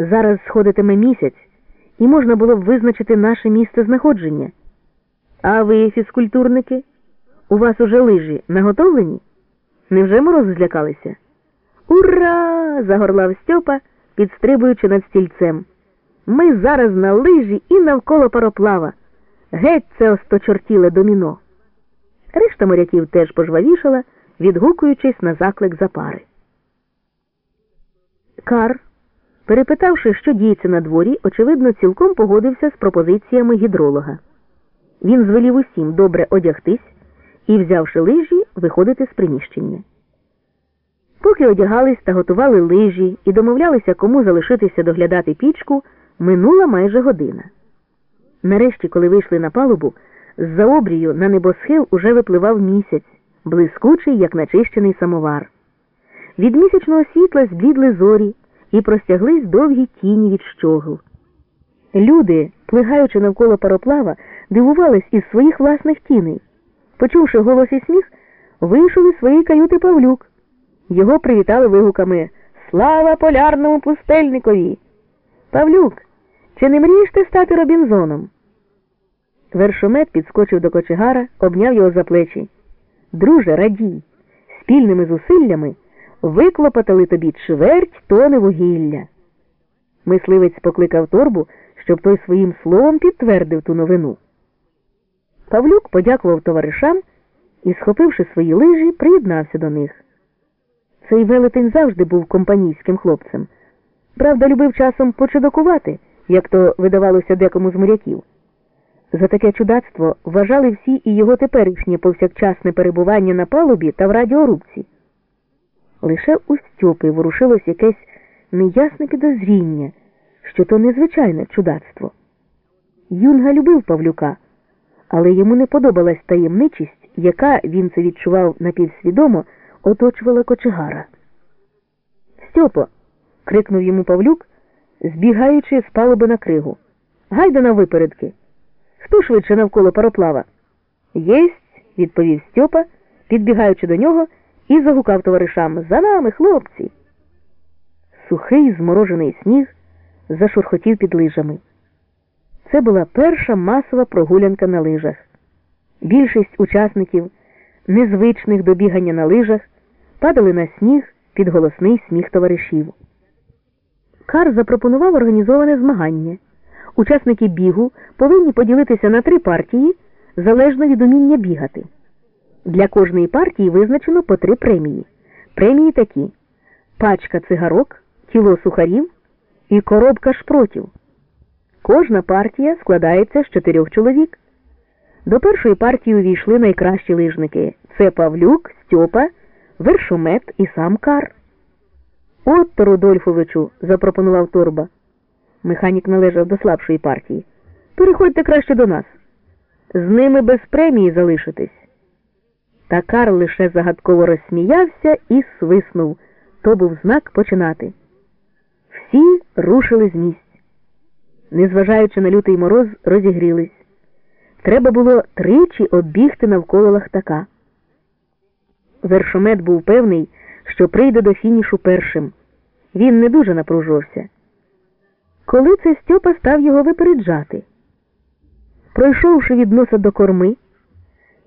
Зараз сходитиме місяць, і можна було б визначити наше місце знаходження. А ви, фізкультурники, у вас уже лижі наготовлені? Невже морози злякалися? Ура! загорлав Стьопа, підстрибуючи над стільцем. Ми зараз на лижі і навколо пароплава. Геть це осточортіле доміно. Решта моряків теж пожвавішала, відгукуючись на заклик за пари. Кар, перепитавши, що діється на дворі, очевидно, цілком погодився з пропозиціями гідролога. Він звелів усім добре одягтись і, взявши лижі, виходити з приміщення. Поки одягались та готували лижі і домовлялися, кому залишитися доглядати пічку, минула майже година. Нарешті, коли вийшли на палубу, з-за обрію на небосхил уже випливав місяць, блискучий, як начищений самовар. Від місячного світла зблідли зорі і простяглись довгі тіні від щогл. Люди, плигаючи навколо пароплава, дивувались із своїх власних тіней. Почувши голос і сміх, вийшов із своєї каюти Павлюк. Його привітали вигуками Слава полярному пустельникові! Павлюк, чи не мрієш ти стати Робінзоном? Вершомет підскочив до кочегара, обняв його за плечі. Друже, радій, спільними зусиллями виклопотали тобі чверть тони вугілля. Мисливець покликав торбу, щоб той своїм словом підтвердив ту новину. Павлюк подякував товаришам і, схопивши свої лижі, приєднався до них. Цей велетень завжди був компанійським хлопцем. Правда, любив часом почудокувати, як то видавалося декому з моряків. За таке чудацтво вважали всі і його теперішнє повсякчасне перебування на палубі та в радіорубці. Лише у Стьопи ворушилось якесь неясне підозріння, що то незвичайне чудацтво. Юнга любив Павлюка, але йому не подобалась таємничість, яка він це відчував напівсвідомо, оточувала кочегара. Стьопо. крикнув йому Павлюк, збігаючи з палуби на кригу. Гайда на випередки. Хто швидше навколо пароплава? Єсть, відповів Стьопа, підбігаючи до нього і загукав товаришам За нами, хлопці. Сухий зморожений сніг зашурхотів під лижами. Це була перша масова прогулянка на лижах. Більшість учасників, незвичних до бігання на лижах, падали на сніг під голосний сміх товаришів. Кар запропонував організоване змагання. Учасники бігу повинні поділитися на три партії залежно від уміння бігати. Для кожної партії визначено по три премії. Премії такі: пачка цигарок, кіло сухарів і коробка шпротів. Кожна партія складається з чотирьох чоловік. До першої партії увійшли найкращі лижники це Павлюк, Стьопа, Вершомет і сам Кар. От, Рудольфовичу, запропонував торба. Механік належав до слабшої партії. Переходьте краще до нас. З ними без премії залишитись. Та Карл лише загадково розсміявся і свиснув. То був знак починати. Всі рушили з місць. Незважаючи на лютий мороз, розігрілись. Треба було тричі оббігти навколо лахтака. Вершомет був певний, що прийде до фінішу першим. Він не дуже напружувався. Коли це Стьопа став його випереджати. Пройшовши від носа до корми,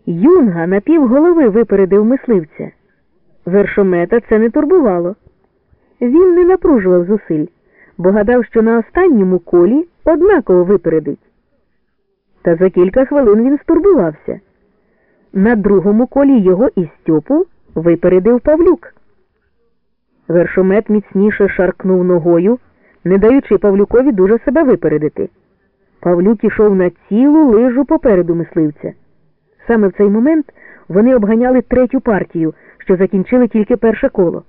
Юнга на півголови випередив мисливця. Вершомета це не турбувало. Він не напружував зусиль, бо гадав, що на останньому колі однаково випередить. Та за кілька хвилин він стурбувався. На другому колі його і Стьопу випередив Павлюк. Вершомет міцніше шаркнув ногою, не даючи Павлюкові дуже себе випередити. Павлюк ішов на цілу лижу попереду мисливця. Саме в цей момент вони обганяли третю партію, що закінчили тільки перше коло.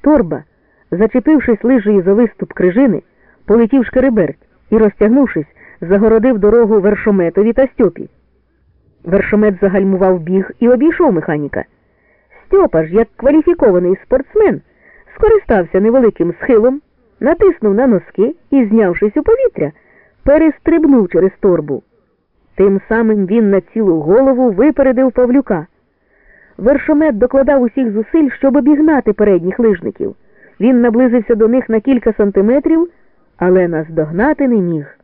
Торба, зачепившись лижею за виступ крижини, полетів шкереберть і, розтягнувшись, загородив дорогу вершометові та Стьопі. Вершомет загальмував біг і обійшов механіка. Стьопа ж, як кваліфікований спортсмен, скористався невеликим схилом, натиснув на носки і, знявшись у повітря, перестрибнув через торбу. Тим самим він на цілу голову випередив Павлюка. Вершомет докладав усіх зусиль, щоб обігнати передніх лижників. Він наблизився до них на кілька сантиметрів, але наздогнати не міг.